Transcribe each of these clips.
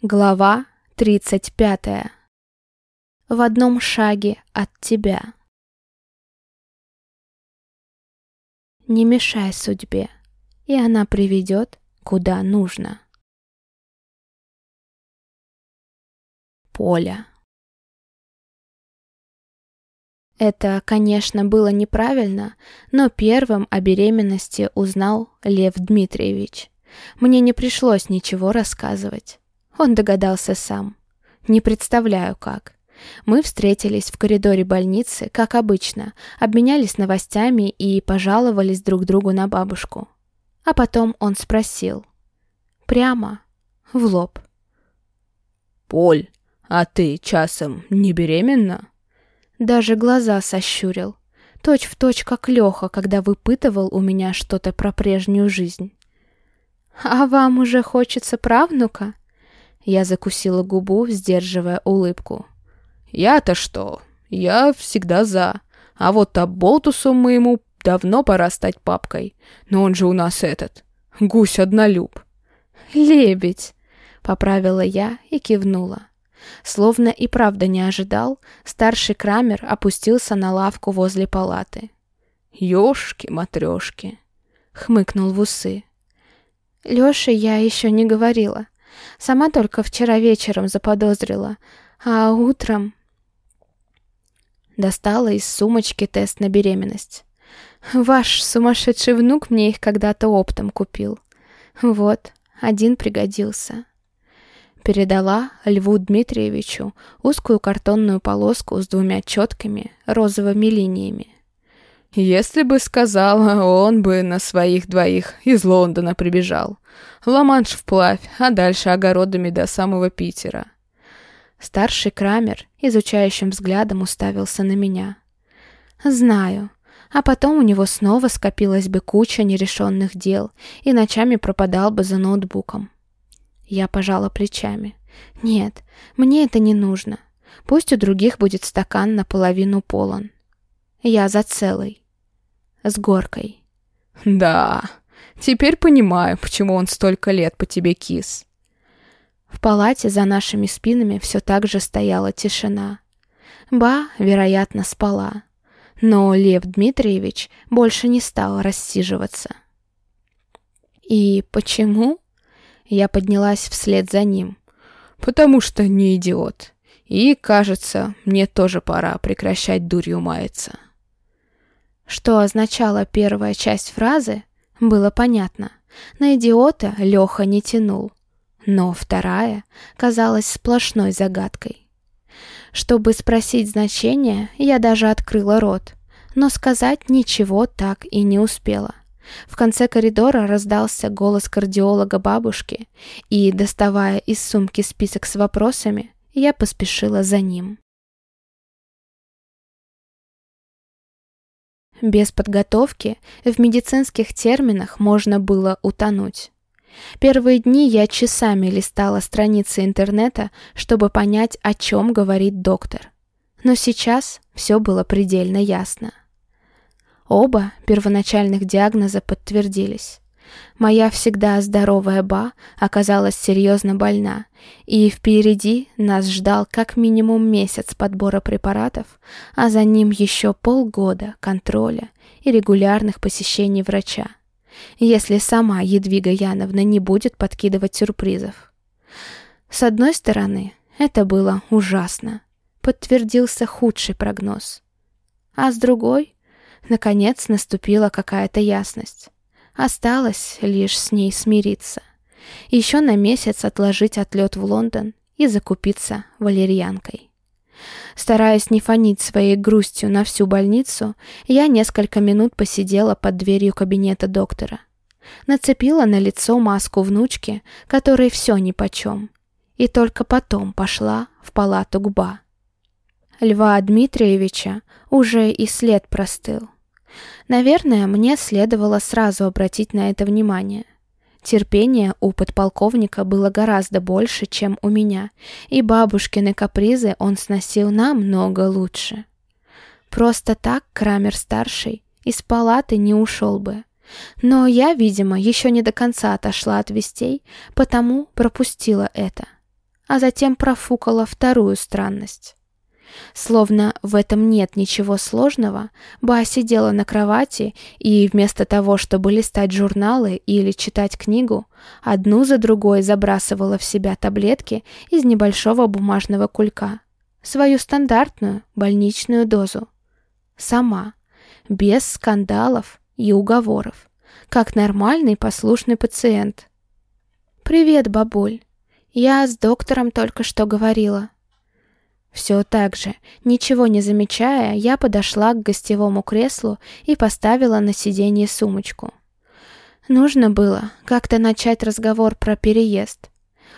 Глава 35. В одном шаге от тебя. Не мешай судьбе, и она приведет, куда нужно. Поля. Это, конечно, было неправильно, но первым о беременности узнал Лев Дмитриевич. Мне не пришлось ничего рассказывать. Он догадался сам. Не представляю, как. Мы встретились в коридоре больницы, как обычно, обменялись новостями и пожаловались друг другу на бабушку. А потом он спросил. Прямо, в лоб. «Поль, а ты часом не беременна?» Даже глаза сощурил. Точь в точь, как Леха, когда выпытывал у меня что-то про прежнюю жизнь. «А вам уже хочется правнука?» Я закусила губу, сдерживая улыбку. «Я-то что? Я всегда за. А вот Аболтусу моему давно пора стать папкой. Но он же у нас этот, гусь-однолюб». «Лебедь!» — поправила я и кивнула. Словно и правда не ожидал, старший Крамер опустился на лавку возле палаты. «Ёшки-матрёшки!» — хмыкнул в усы. Лёше я еще не говорила. Сама только вчера вечером заподозрила, а утром... Достала из сумочки тест на беременность. Ваш сумасшедший внук мне их когда-то оптом купил. Вот, один пригодился. Передала Льву Дмитриевичу узкую картонную полоску с двумя четкими розовыми линиями. Если бы сказала, он бы на своих двоих из Лондона прибежал. Ла-Манш вплавь, а дальше огородами до самого Питера. Старший Крамер изучающим взглядом уставился на меня. «Знаю. А потом у него снова скопилась бы куча нерешенных дел, и ночами пропадал бы за ноутбуком». Я пожала плечами. «Нет, мне это не нужно. Пусть у других будет стакан наполовину полон. Я за целый. С горкой». «Да, теперь понимаю, почему он столько лет по тебе кис». В палате за нашими спинами все так же стояла тишина. Ба, вероятно, спала. Но Лев Дмитриевич больше не стал рассиживаться. «И почему?» Я поднялась вслед за ним. «Потому что не идиот. И, кажется, мне тоже пора прекращать дурью маяться». Что означала первая часть фразы, было понятно. На идиота Леха не тянул. Но вторая казалась сплошной загадкой. Чтобы спросить значение, я даже открыла рот, но сказать ничего так и не успела. В конце коридора раздался голос кардиолога бабушки, и, доставая из сумки список с вопросами, я поспешила за ним. Без подготовки в медицинских терминах можно было утонуть. Первые дни я часами листала страницы интернета, чтобы понять, о чем говорит доктор. Но сейчас все было предельно ясно. Оба первоначальных диагноза подтвердились. Моя всегда здоровая Ба оказалась серьезно больна, и впереди нас ждал как минимум месяц подбора препаратов, а за ним еще полгода контроля и регулярных посещений врача если сама Едвига Яновна не будет подкидывать сюрпризов. С одной стороны, это было ужасно. Подтвердился худший прогноз. А с другой, наконец, наступила какая-то ясность. Осталось лишь с ней смириться. Еще на месяц отложить отлет в Лондон и закупиться валерьянкой. Стараясь не фонить своей грустью на всю больницу, я несколько минут посидела под дверью кабинета доктора. Нацепила на лицо маску внучки, которой все нипочем, и только потом пошла в палату к Ба. Льва Дмитриевича уже и след простыл. Наверное, мне следовало сразу обратить на это внимание – Терпения у подполковника было гораздо больше, чем у меня, и бабушкины капризы он сносил намного лучше. Просто так Крамер-старший из палаты не ушел бы. Но я, видимо, еще не до конца отошла от вестей, потому пропустила это. а затем профукала вторую странность. Словно в этом нет ничего сложного, Ба сидела на кровати и вместо того, чтобы листать журналы или читать книгу, одну за другой забрасывала в себя таблетки из небольшого бумажного кулька. Свою стандартную больничную дозу. Сама, без скандалов и уговоров, как нормальный послушный пациент. «Привет, бабуль. Я с доктором только что говорила». Все так же, ничего не замечая, я подошла к гостевому креслу и поставила на сиденье сумочку. Нужно было как-то начать разговор про переезд.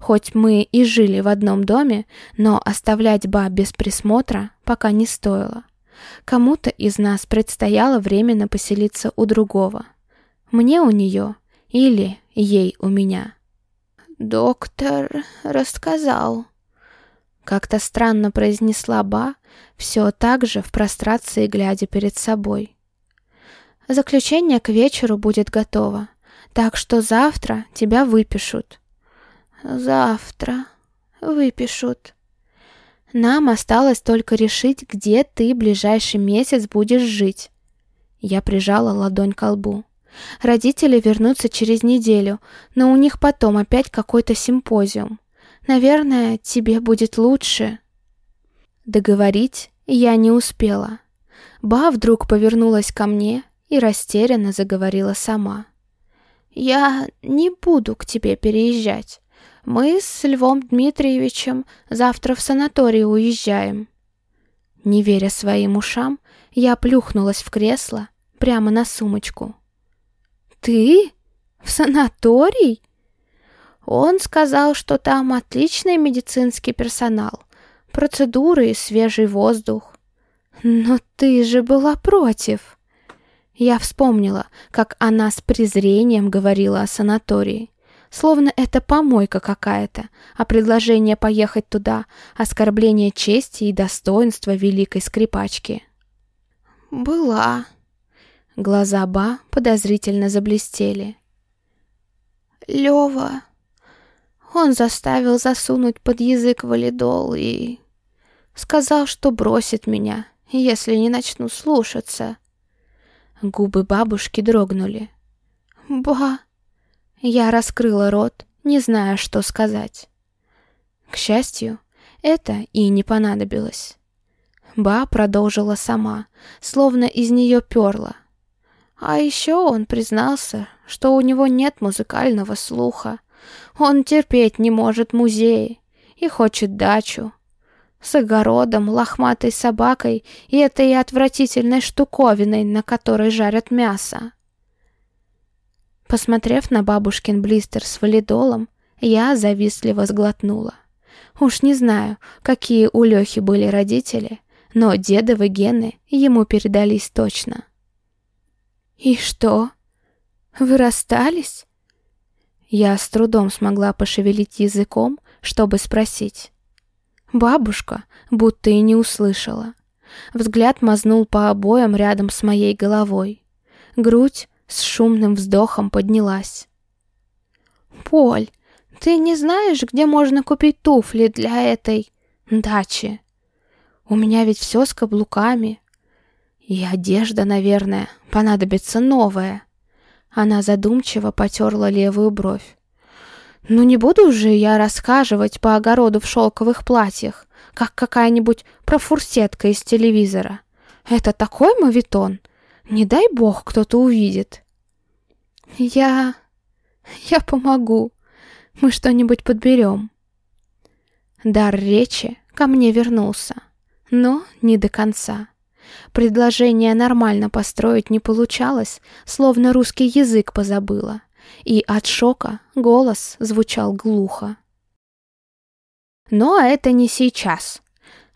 Хоть мы и жили в одном доме, но оставлять ба без присмотра пока не стоило. Кому-то из нас предстояло временно поселиться у другого. Мне у нее или ей у меня. «Доктор рассказал», как-то странно произнесла Ба, все так же в прострации глядя перед собой. Заключение к вечеру будет готово, так что завтра тебя выпишут. Завтра выпишут. Нам осталось только решить, где ты ближайший месяц будешь жить. Я прижала ладонь к лбу. Родители вернутся через неделю, но у них потом опять какой-то симпозиум. Наверное, тебе будет лучше». Договорить я не успела. Ба вдруг повернулась ко мне и растерянно заговорила сама. «Я не буду к тебе переезжать. Мы с Львом Дмитриевичем завтра в санаторий уезжаем». Не веря своим ушам, я плюхнулась в кресло прямо на сумочку. «Ты? В санаторий?» Он сказал, что там отличный медицинский персонал, процедуры и свежий воздух. Но ты же была против. Я вспомнила, как она с презрением говорила о санатории. Словно это помойка какая-то, а предложение поехать туда — оскорбление чести и достоинства великой скрипачки. «Была». Глаза Ба подозрительно заблестели. «Лёва...» Он заставил засунуть под язык валидол и... Сказал, что бросит меня, если не начну слушаться. Губы бабушки дрогнули. «Ба!» Я раскрыла рот, не зная, что сказать. К счастью, это и не понадобилось. Ба продолжила сама, словно из нее перла. А еще он признался, что у него нет музыкального слуха, он терпеть не может музеи и хочет дачу. С огородом, лохматой собакой и этой отвратительной штуковиной, на которой жарят мясо. Посмотрев на бабушкин блистер с валидолом, я завистливо сглотнула. Уж не знаю, какие у Лехи были родители, но дедовы гены ему передались точно. «И что? Вы расстались?» Я с трудом смогла пошевелить языком, чтобы спросить. Бабушка будто и не услышала. Взгляд мазнул по обоям рядом с моей головой. Грудь с шумным вздохом поднялась. «Поль, ты не знаешь, где можно купить туфли для этой дачи? У меня ведь все с каблуками. И одежда, наверное, понадобится новая». Она задумчиво потерла левую бровь. «Ну не буду же я рассказывать по огороду в шелковых платьях, как какая-нибудь профурсетка из телевизора. Это такой мавитон! Не дай бог кто-то увидит!» «Я... я помогу. Мы что-нибудь подберем». Дар речи ко мне вернулся, но не до конца. Предложение нормально построить не получалось, словно русский язык позабыла, и от шока голос звучал глухо. Но это не сейчас.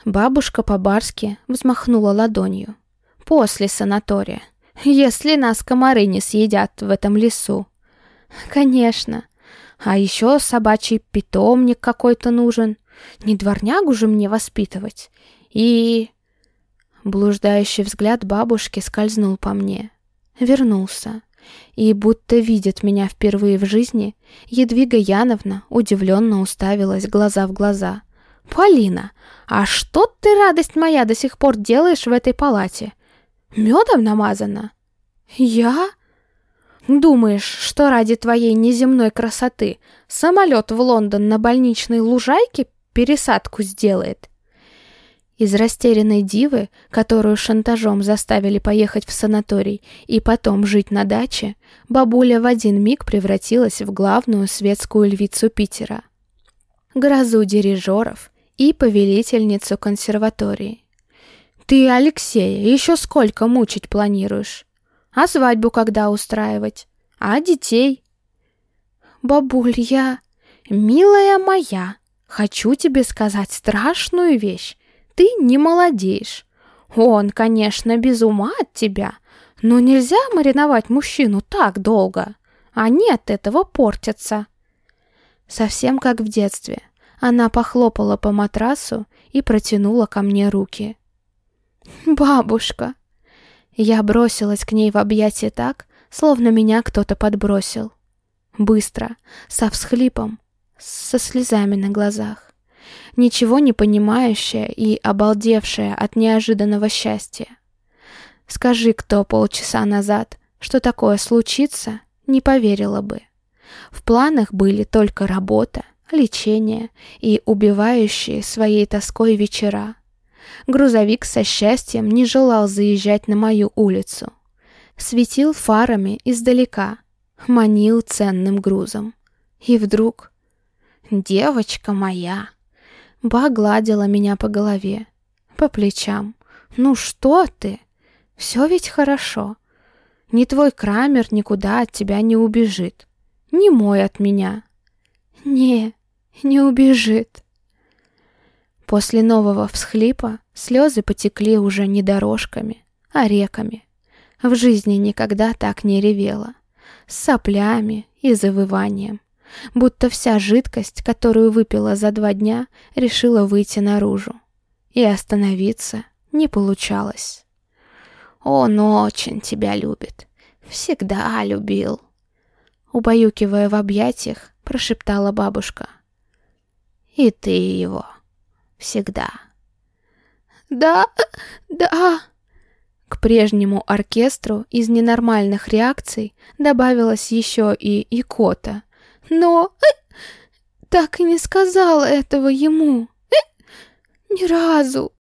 Бабушка по-барски взмахнула ладонью. После санатория. Если нас комары не съедят в этом лесу. Конечно. А еще собачий питомник какой-то нужен. Не дворнягу же мне воспитывать. И... Блуждающий взгляд бабушки скользнул по мне. Вернулся. И будто видит меня впервые в жизни, Едвига Яновна удивленно уставилась глаза в глаза. «Полина, а что ты, радость моя, до сих пор делаешь в этой палате? Медом намазана?» «Я?» «Думаешь, что ради твоей неземной красоты самолет в Лондон на больничной лужайке пересадку сделает?» Из растерянной дивы, которую шантажом заставили поехать в санаторий и потом жить на даче, бабуля в один миг превратилась в главную светскую львицу Питера. Грозу дирижеров и повелительницу консерватории. «Ты, Алексея, еще сколько мучить планируешь? А свадьбу когда устраивать? А детей?» «Бабуль, я... Милая моя, хочу тебе сказать страшную вещь ты не молодеешь. Он, конечно, без ума от тебя, но нельзя мариновать мужчину так долго. Они от этого портятся. Совсем как в детстве. Она похлопала по матрасу и протянула ко мне руки. «Бабушка!» Я бросилась к ней в объятия так, словно меня кто-то подбросил. Быстро, со всхлипом, со слезами на глазах ничего не понимающая и обалдевшая от неожиданного счастья. Скажи кто полчаса назад, что такое случится, не поверила бы. В планах были только работа, лечение и убивающие своей тоской вечера. Грузовик со счастьем не желал заезжать на мою улицу. Светил фарами издалека, манил ценным грузом. И вдруг... «Девочка моя!» Ба гладила меня по голове, по плечам. «Ну что ты? Все ведь хорошо. Ни твой Крамер никуда от тебя не убежит. Ни мой от меня. Не, не убежит». После нового всхлипа слезы потекли уже не дорожками, а реками. В жизни никогда так не ревела. С соплями и завыванием будто вся жидкость, которую выпила за два дня, решила выйти наружу. И остановиться не получалось. «Он очень тебя любит. Всегда любил», — убаюкивая в объятиях, прошептала бабушка. «И ты его. Всегда». «Да, да», к прежнему оркестру из ненормальных реакций добавилась еще и икота, но э, так и не сказала этого ему. Э, ни разу.